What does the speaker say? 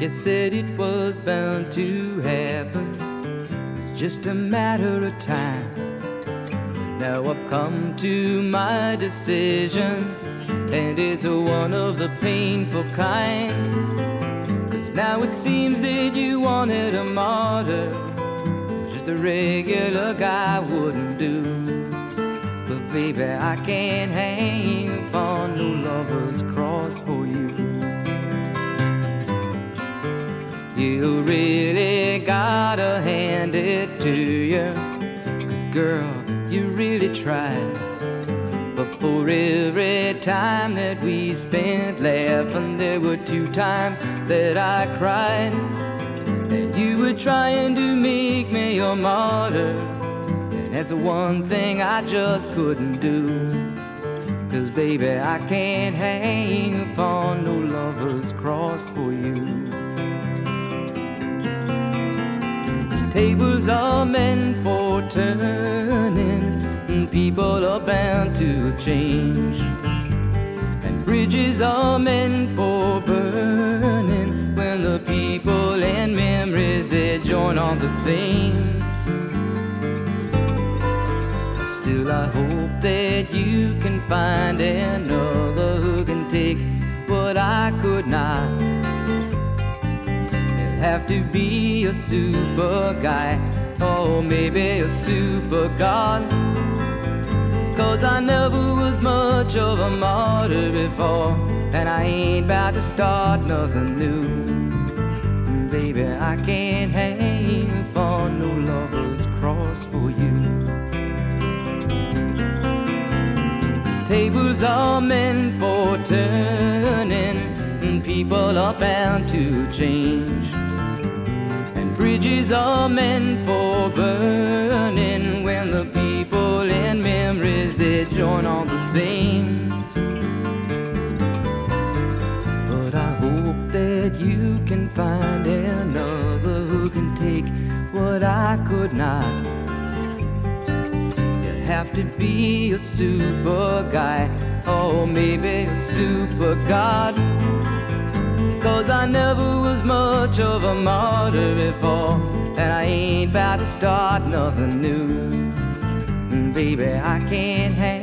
Guess said it was bound to happen. It's just a matter of time. Now I've come to my decision, and it's one of the painful kind. Cause now it seems that you wanted a martyr, just a regular guy wouldn't do. But baby, I can't hang upon You really gotta hand it to you. Cause girl, you really tried. But for every time that we spent laughing, there were two times that I cried. And you were trying to make me your martyr. And that's the one thing I just couldn't do. Cause baby, I can't hang upon no lover's cross for you. Tables are meant for turning, and people are bound to change. And bridges are meant for burning when the people and memories they join on the same. Still, I hope that you can find another have to be a super guy, or maybe a super god. Cause I never was much of a martyr before, and I ain't about to start nothing new. Baby, I can't hang upon no lover's cross for you. These tables are meant for turning, and people are bound to change. Bridges are meant for burning when the people and memories they join on the same. But I hope that you can find another who can take what I could not. You'd have to be a super guy, or maybe a super god. Cause I never was much of a martyr before, and I ain't about to start nothing new. And baby, I can't hang